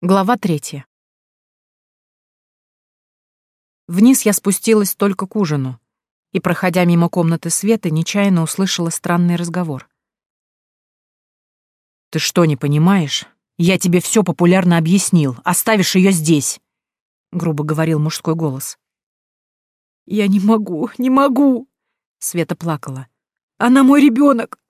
Глава третья. Вниз я спустилась только к ужину и, проходя мимо комнаты Светы, нечаянно услышала странный разговор. «Ты что, не понимаешь? Я тебе все популярно объяснил. Оставишь ее здесь!» — грубо говорил мужской голос. «Я не могу, не могу!» — Света плакала. «Она мой ребенок.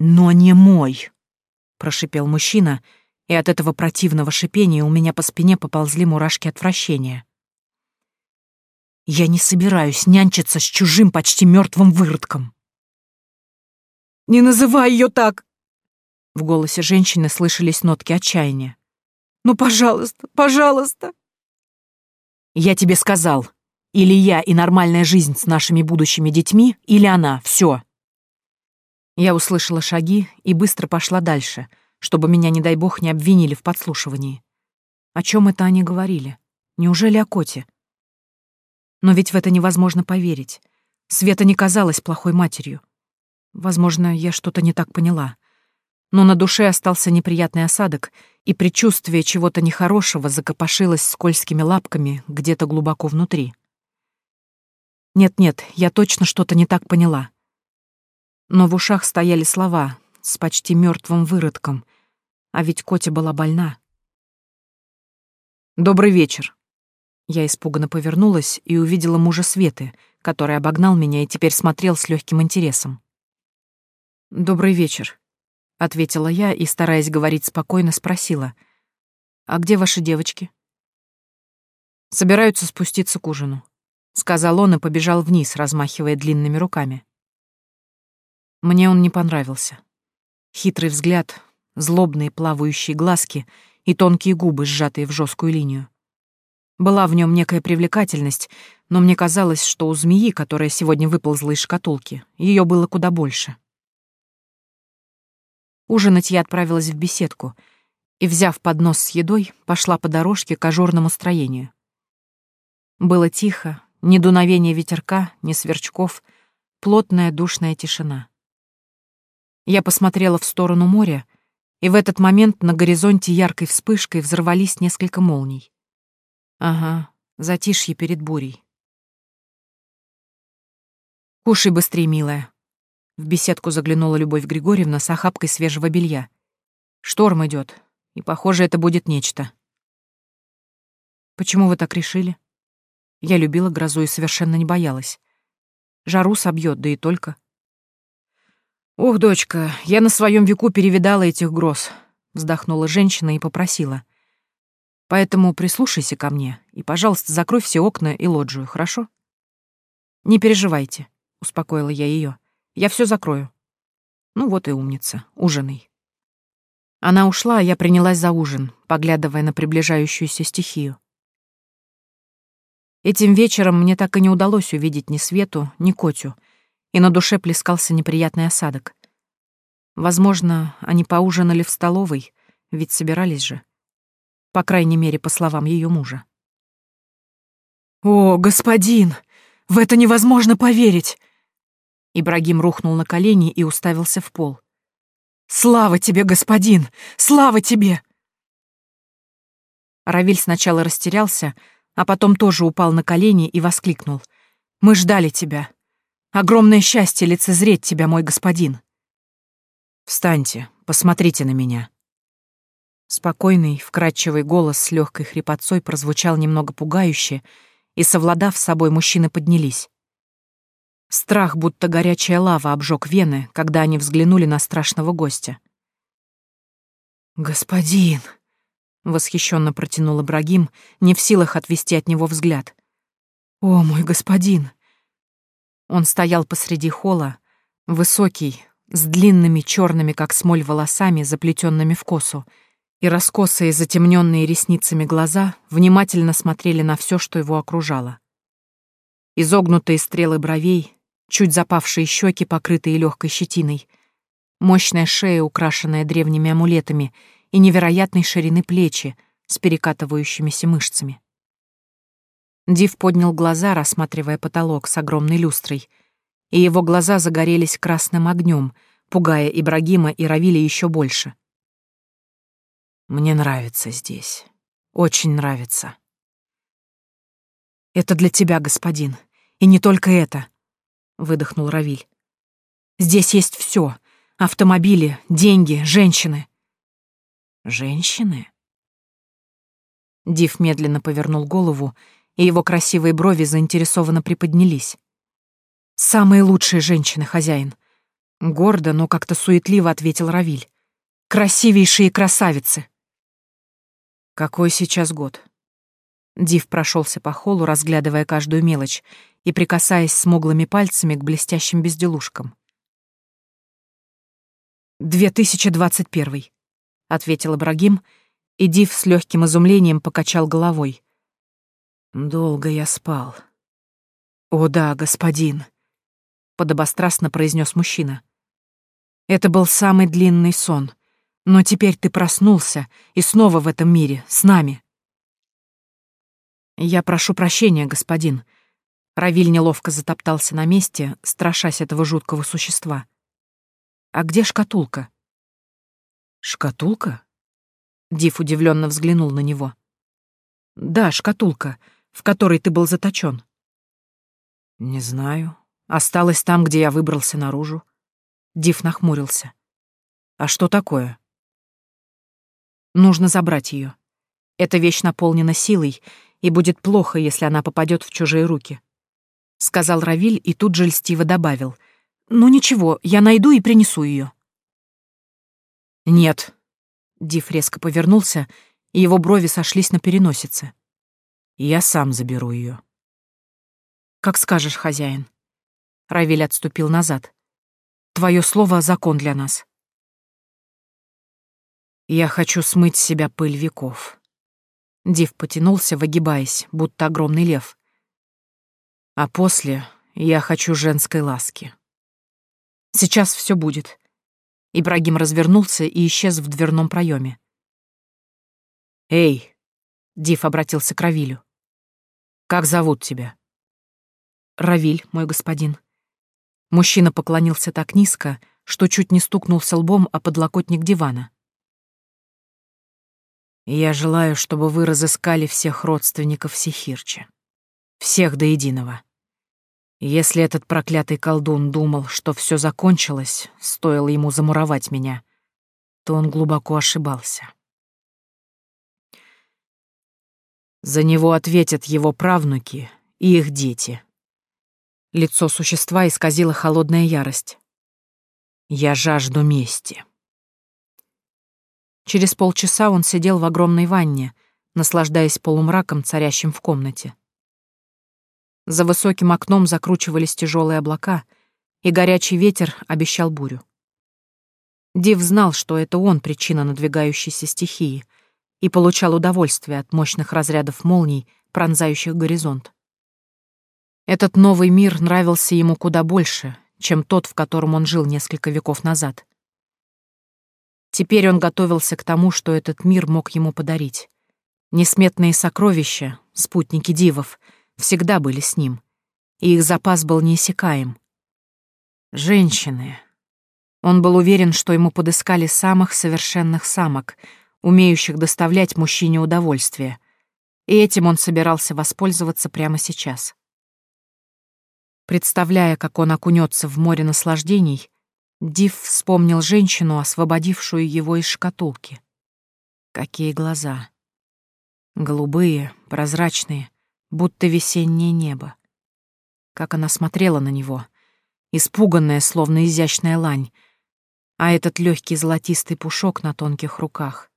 «Но не мой!» — прошипел мужчина — и от этого противного шипения у меня по спине поползли мурашки отвращения. Я не собираюсь нянчиться с чужим почти мертвым выродком. «Не называй ее так!» В голосе женщины слышались нотки отчаяния. «Ну, пожалуйста, пожалуйста!» «Я тебе сказал, или я и нормальная жизнь с нашими будущими детьми, или она, все. Я услышала шаги и быстро пошла дальше — чтобы меня, не дай бог, не обвинили в подслушивании. О чем это они говорили? Неужели о коте? Но ведь в это невозможно поверить. Света не казалась плохой матерью. Возможно, я что-то не так поняла. Но на душе остался неприятный осадок, и предчувствие чего-то нехорошего закопошилось скользкими лапками где-то глубоко внутри. Нет-нет, я точно что-то не так поняла. Но в ушах стояли слова с почти мертвым выродком, а ведь Котя была больна. «Добрый вечер». Я испуганно повернулась и увидела мужа Светы, который обогнал меня и теперь смотрел с легким интересом. «Добрый вечер», — ответила я и, стараясь говорить спокойно, спросила. «А где ваши девочки?» «Собираются спуститься к ужину», — сказал он и побежал вниз, размахивая длинными руками. Мне он не понравился. Хитрый взгляд, злобные плавающие глазки и тонкие губы, сжатые в жесткую линию. Была в нем некая привлекательность, но мне казалось, что у змеи, которая сегодня выползла из шкатулки, ее было куда больше. Ужинать я отправилась в беседку и, взяв поднос с едой, пошла по дорожке к ажурному строению. Было тихо, ни дуновения ветерка, ни сверчков, плотная душная тишина. Я посмотрела в сторону моря и в этот момент на горизонте яркой вспышкой взорвались несколько молний. Ага, затишье перед бурей. «Кушай быстрее, милая». В беседку заглянула Любовь Григорьевна с охапкой свежего белья. «Шторм идет, и, похоже, это будет нечто». «Почему вы так решили?» Я любила грозу и совершенно не боялась. Жару собьет, да и только. «Ох, дочка, я на своем веку перевидала этих гроз», — вздохнула женщина и попросила. «Поэтому прислушайся ко мне и, пожалуйста, закрой все окна и лоджию, хорошо?» «Не переживайте», — успокоила я ее. «Я все закрою». Ну вот и умница, ужиной. Она ушла, а я принялась за ужин, поглядывая на приближающуюся стихию. Этим вечером мне так и не удалось увидеть ни Свету, ни Котю — и на душе плескался неприятный осадок. Возможно, они поужинали в столовой, ведь собирались же. По крайней мере, по словам ее мужа. «О, господин! В это невозможно поверить!» Ибрагим рухнул на колени и уставился в пол. «Слава тебе, господин! Слава тебе!» Равиль сначала растерялся, а потом тоже упал на колени и воскликнул. «Мы ждали тебя. Огромное счастье лицезреть тебя, мой господин. Встаньте, посмотрите на меня. Спокойный, вкрадчивый голос с легкой хрипотцой прозвучал немного пугающе, и, совладав с собой, мужчины поднялись. Страх, будто горячая лава, обжег вены, когда они взглянули на страшного гостя. «Господин!» — восхищенно протянул Ибрагим, не в силах отвести от него взгляд. «О, мой господин! Он стоял посреди холла, высокий, с длинными черными, как смоль, волосами, заплетенными в косу, и раскосые, затемненные ресницами глаза внимательно смотрели на все, что его окружало. Изогнутые стрелы бровей, чуть запавшие щеки, покрытые легкой щетиной, мощная шея, украшенная древними амулетами, и невероятной ширины плечи с перекатывающимися мышцами. Див поднял глаза, рассматривая потолок с огромной люстрой, и его глаза загорелись красным огнем, пугая Ибрагима и Равиля еще больше. «Мне нравится здесь», Очень нравится. Это для тебя, господин. И не только это, выдохнул Равиль. Здесь есть все: автомобили, деньги, женщины. Женщины? Див медленно повернул голову, и его красивые брови заинтересованно приподнялись. «Самые лучшие женщины, хозяин!» Гордо, но как-то суетливо ответил Равиль. «Красивейшие красавицы!» «Какой сейчас год?» Див прошелся по холлу, разглядывая каждую мелочь и прикасаясь смуглыми пальцами к блестящим безделушкам. «2021», — ответил Ибрагим, и Див с легким изумлением покачал головой. «Долго я спал». «О да, господин», — подобострастно произнес мужчина. «Это был самый длинный сон, но теперь ты проснулся и снова в этом мире, с нами». «Я прошу прощения, господин». Равиль неловко затоптался на месте, страшась этого жуткого существа. «А где шкатулка?» «Шкатулка?» Див удивленно взглянул на него. «Да, шкатулка, в которой ты был заточен. «Не знаю. Осталась там, где я выбрался наружу». Див нахмурился. «А что такое?» «Нужно забрать ее. Эта вещь наполнена силой, и будет плохо, если она попадет в чужие руки», — сказал Равиль и тут же льстиво добавил. «Ну ничего, я найду и принесу ее. «Нет», Див резко повернулся, и его брови сошлись на переносице. «Я сам заберу ее. «Как скажешь, хозяин». Равиль отступил назад. «Твое слово — закон для нас». «Я хочу смыть с себя пыль веков». Див потянулся, выгибаясь, будто огромный лев. «А после я хочу женской ласки». «Сейчас все будет», Ибрагим развернулся и исчез в дверном проеме. «Эй!» — Див обратился к Равилю. «Как зовут тебя?» «Равиль, мой господин». Мужчина поклонился так низко, что чуть не стукнулся лбом о подлокотник дивана. «Я желаю, чтобы вы разыскали всех родственников Сихирча. Всех до единого. Если этот проклятый колдун думал, что все закончилось, стоило ему замуровать меня, то он глубоко ошибался. За него ответят его правнуки и их дети. Лицо существа исказило холодная ярость. Я жажду мести. Через полчаса он сидел в огромной ванне, наслаждаясь полумраком, царящим в комнате. За высоким окном закручивались тяжелые облака, и горячий ветер обещал бурю. Див знал, что это он причина надвигающейся стихии, и получал удовольствие от мощных разрядов молний, пронзающих горизонт. Этот новый мир нравился ему куда больше, чем тот, в котором он жил несколько веков назад. Теперь он готовился к тому, что этот мир мог ему подарить. Несметные сокровища, спутники дивов — всегда были с ним, и их запас был неиссякаем. Женщины. Он был уверен, что ему подыскали самых совершенных самок, умеющих доставлять мужчине удовольствие, и этим он собирался воспользоваться прямо сейчас. Представляя, как он окунется в море наслаждений, Див вспомнил женщину, освободившую его из шкатулки. Какие глаза! Голубые, прозрачные, будто весеннее небо. Как она смотрела на него, испуганная, словно изящная лань, а этот легкий золотистый пушок на тонких руках.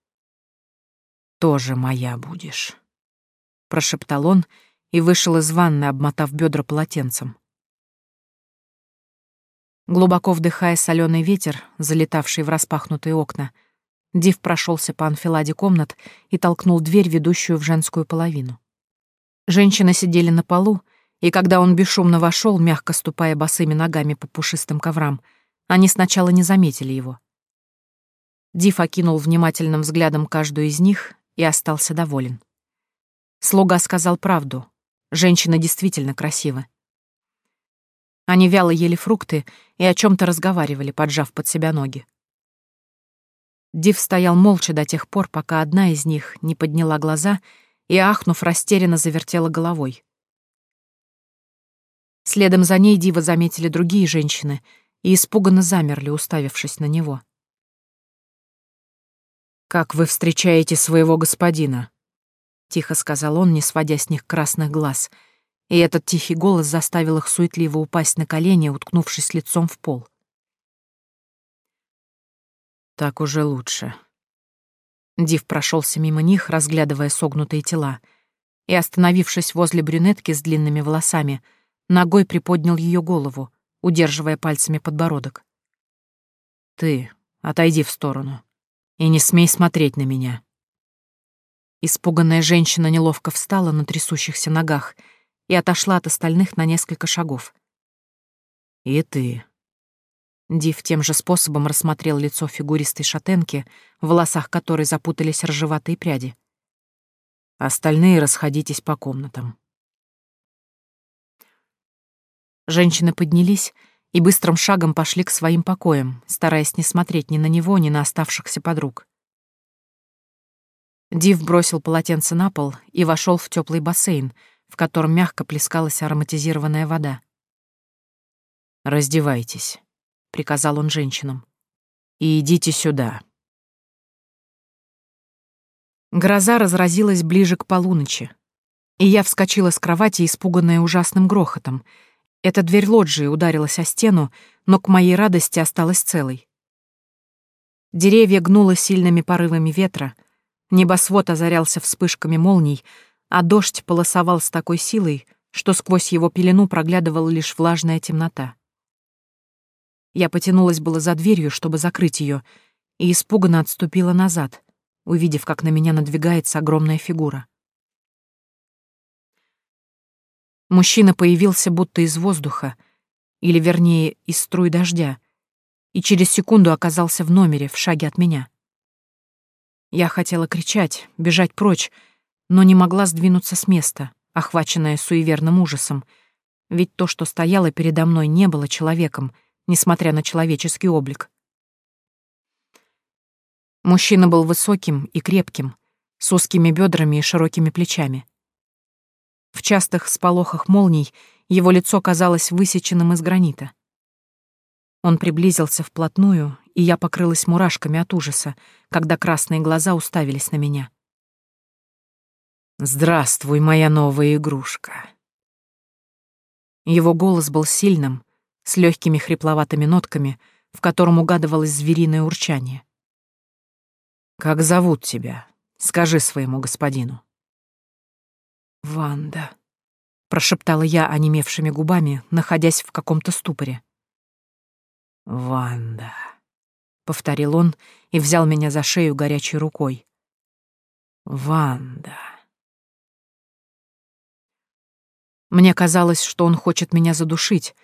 «Тоже моя будешь», — прошептал он и вышел из ванны, обмотав бедра полотенцем. Глубоко вдыхая соленый ветер, залетавший в распахнутые окна, Див прошелся по анфиладе комнат и толкнул дверь, ведущую в женскую половину. Женщины сидели на полу, и когда он бесшумно вошел, мягко ступая босыми ногами по пушистым коврам, они сначала не заметили его. Див окинул внимательным взглядом каждую из них и остался доволен. Слуга сказал правду. Женщины действительно красивы. Они вяло ели фрукты и о чем то разговаривали, поджав под себя ноги. Див стоял молча до тех пор, пока одна из них не подняла глаза и, ахнув, растерянно завертела головой. Следом за ней Дива заметили другие женщины и испуганно замерли, уставившись на него. «Как вы встречаете своего господина?» — тихо сказал он, не сводя с них красных глаз, и этот тихий голос заставил их суетливо упасть на колени, уткнувшись лицом в пол. «Так уже лучше». Див прошелся мимо них, разглядывая согнутые тела, и, остановившись возле брюнетки с длинными волосами, ногой приподнял ее голову, удерживая пальцами подбородок. «Ты отойди в сторону и не смей смотреть на меня». Испуганная женщина неловко встала на трясущихся ногах и отошла от остальных на несколько шагов. «И ты». Див тем же способом рассмотрел лицо фигуристой шатенки, в волосах которой запутались ржеватые пряди. Остальные расходитесь по комнатам. Женщины поднялись и быстрым шагом пошли к своим покоям, стараясь не смотреть ни на него, ни на оставшихся подруг. Див бросил полотенце на пол и вошел в теплый бассейн, в котором мягко плескалась ароматизированная вода. «Раздевайтесь», — приказал он женщинам, — «и идите сюда». Гроза разразилась ближе к полуночи, и я вскочила с кровати, испуганная ужасным грохотом. Эта дверь лоджии ударилась о стену, но к моей радости осталась целой. Деревья гнуло сильными порывами ветра, Небосвод озарялся вспышками молний, а дождь полосовал с такой силой, что сквозь его пелену проглядывала лишь влажная темнота. Я потянулась было за дверью, чтобы закрыть ее, и испуганно отступила назад, увидев, как на меня надвигается огромная фигура. Мужчина появился будто из воздуха, или, вернее, из струй дождя, и через секунду оказался в номере, в шаге от меня. Я хотела кричать, бежать прочь, но не могла сдвинуться с места, охваченная суеверным ужасом, ведь то, что стояло передо мной, не было человеком, несмотря на человеческий облик. Мужчина был высоким и крепким, с узкими бедрами и широкими плечами. В частых сполохах молний его лицо казалось высеченным из гранита. Он приблизился вплотную, и я покрылась мурашками от ужаса, когда красные глаза уставились на меня. «Здравствуй, моя новая игрушка». Его голос был сильным, с легкими хрипловатыми нотками, в котором угадывалось звериное урчание. «Как зовут тебя? Скажи своему господину». «Ванда», — прошептала я онемевшими губами, находясь в каком-то ступоре. «Ванда», — повторил он и взял меня за шею горячей рукой. «Ванда». Мне казалось, что он хочет меня задушить,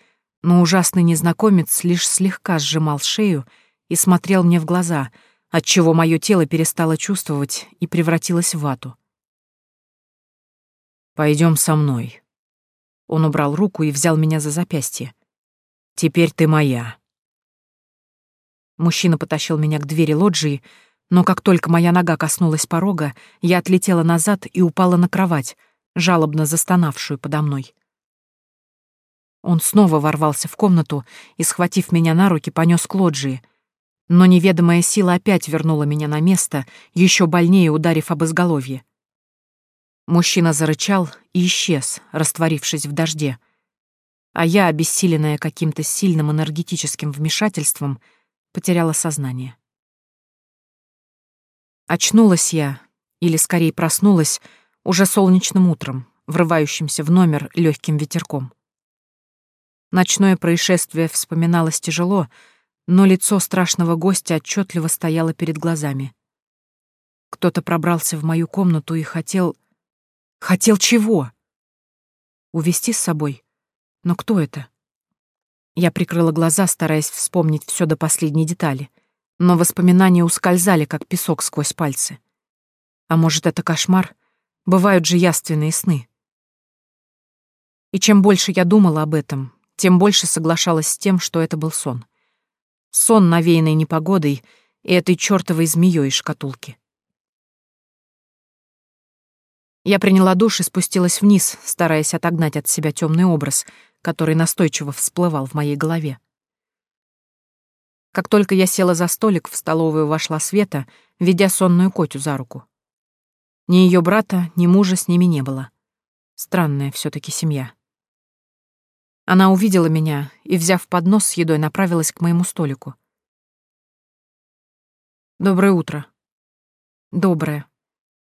но ужасный незнакомец лишь слегка сжимал шею и смотрел мне в глаза, отчего мое тело перестало чувствовать и превратилось в вату. Пойдем со мной». Он убрал руку и взял меня за запястье. «Теперь ты моя». Мужчина потащил меня к двери лоджии, но как только моя нога коснулась порога, я отлетела назад и упала на кровать, жалобно застонавшую подо мной. Он снова ворвался в комнату и, схватив меня на руки, понес к лоджии. Но неведомая сила опять вернула меня на место, еще больнее ударив об изголовье. Мужчина зарычал и исчез, растворившись в дожде. А я, обессиленная каким-то сильным энергетическим вмешательством, потеряла сознание. Очнулась я, или скорее проснулась, уже солнечным утром, врывающимся в номер легким ветерком. Ночное происшествие вспоминалось тяжело, но лицо страшного гостя отчетливо стояло перед глазами. Кто-то пробрался в мою комнату и хотел... Хотел чего? Увести с собой? Но кто это? Я прикрыла глаза, стараясь вспомнить все до последней детали, но воспоминания ускользали, как песок сквозь пальцы. А может, это кошмар? Бывают же яственные сны. И чем больше я думала об этом, тем больше соглашалась с тем, что это был сон. Сон, навеянный непогодой, и этой чёртовой змеёй из шкатулки. Я приняла душ и спустилась вниз, стараясь отогнать от себя темный образ, который настойчиво всплывал в моей голове. Как только я села за столик, в столовую вошла Света, ведя сонную Котю за руку. Ни ее брата, ни мужа с ними не было. Странная все таки семья. Она увидела меня и, взяв поднос с едой, направилась к моему столику. «Доброе утро». «Доброе»,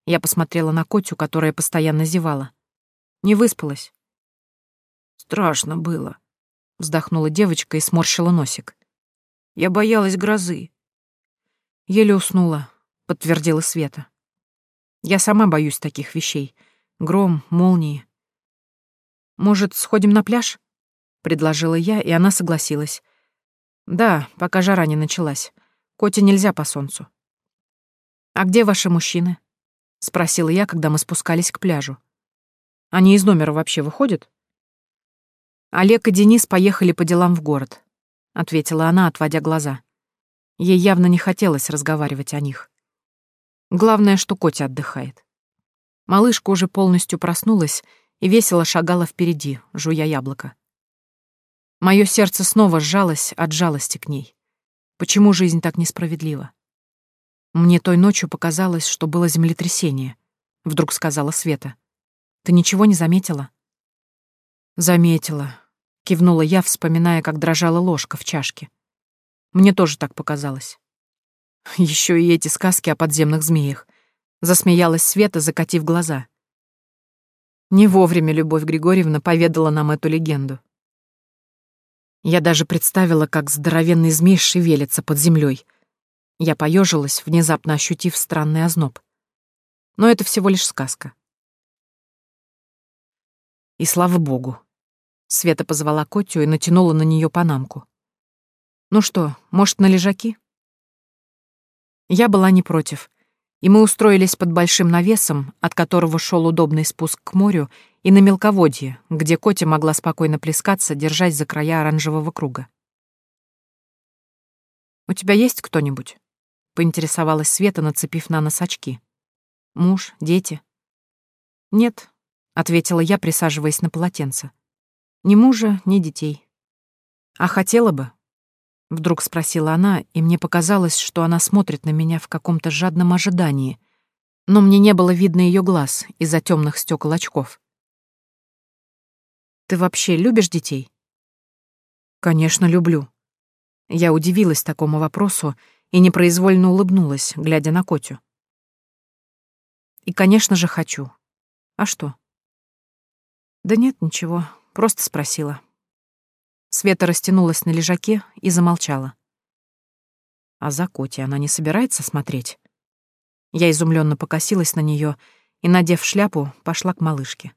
я посмотрела на Котю, которая постоянно зевала. Не выспалась. Страшно было, вздохнула девочка и сморщила носик. Я боялась грозы. Еле уснула, подтвердила Света. Я сама боюсь таких вещей. Гром, молнии. Может, сходим на пляж? предложила я, и она согласилась. Да, пока жара не началась. Коте нельзя по солнцу. А где ваши мужчины? — спросила я, когда мы спускались к пляжу. «Они из номера вообще выходят?» «Олег и Денис поехали по делам в город», — ответила она, отводя глаза. Ей явно не хотелось разговаривать о них. Главное, что Котя отдыхает. Малышка уже полностью проснулась и весело шагала впереди, жуя яблоко. Моё сердце снова сжалось от жалости к ней. Почему жизнь так несправедлива? Мне той ночью показалось, что было землетрясение, вдруг сказала Света. Ты ничего не заметила? Заметила, кивнула я, вспоминая, как дрожала ложка в чашке. Мне тоже так показалось. Еще и эти сказки о подземных змеях. Засмеялась Света, закатив глаза. Не вовремя Любовь Григорьевна поведала нам эту легенду. Я даже представила, как здоровенный змей шевелится под землей, я поежилась, внезапно ощутив странный озноб. Но это всего лишь сказка. И слава богу. Света позвала Котю и натянула на нее панамку. «Ну что, может, на лежаки?» Я была не против, и мы устроились под большим навесом, от которого шел удобный спуск к морю, и на мелководье, где Котя могла спокойно плескаться, держась за края оранжевого круга. «У тебя есть кто-нибудь?» — поинтересовалась Света, нацепив на нос очки. «Муж? Дети?» «Нет», — ответила я, присаживаясь на полотенце. «Ни мужа, ни детей». «А хотела бы?» — вдруг спросила она, и мне показалось, что она смотрит на меня в каком-то жадном ожидании, но мне не было видно ее глаз из-за темных стекол очков. «Ты вообще любишь детей?» «Конечно, люблю». Я удивилась такому вопросу и непроизвольно улыбнулась, глядя на Котю. И, конечно же, хочу. А что? Да нет, ничего, просто спросила. Света растянулась на лежаке и замолчала. А за Коти она не собирается смотреть? Я изумленно покосилась на нее и, надев шляпу, пошла к малышке.